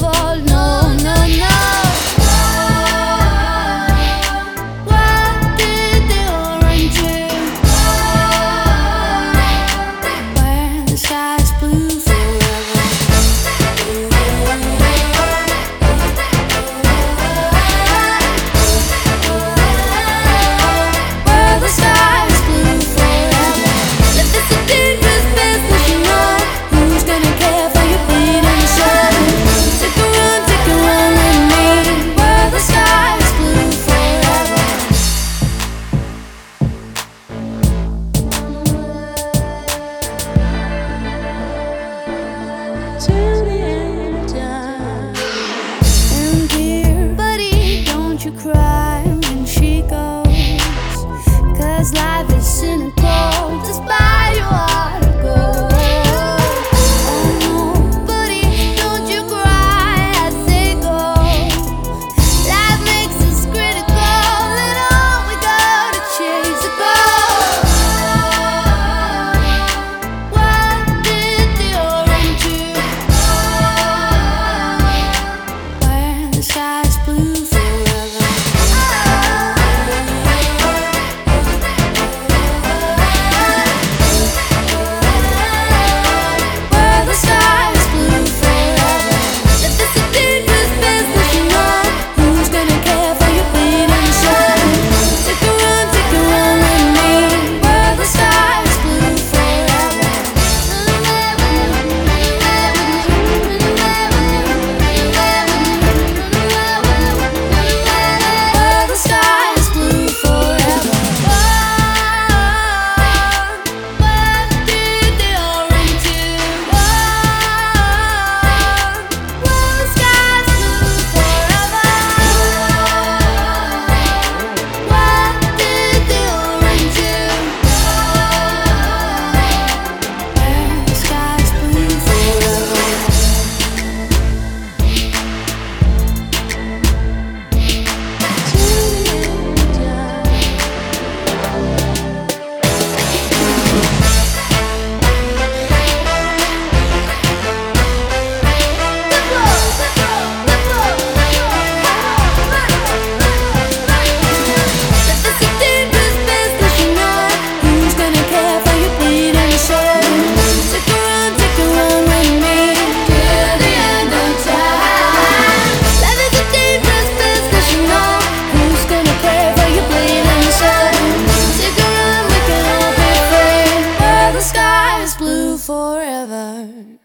wolno to forever.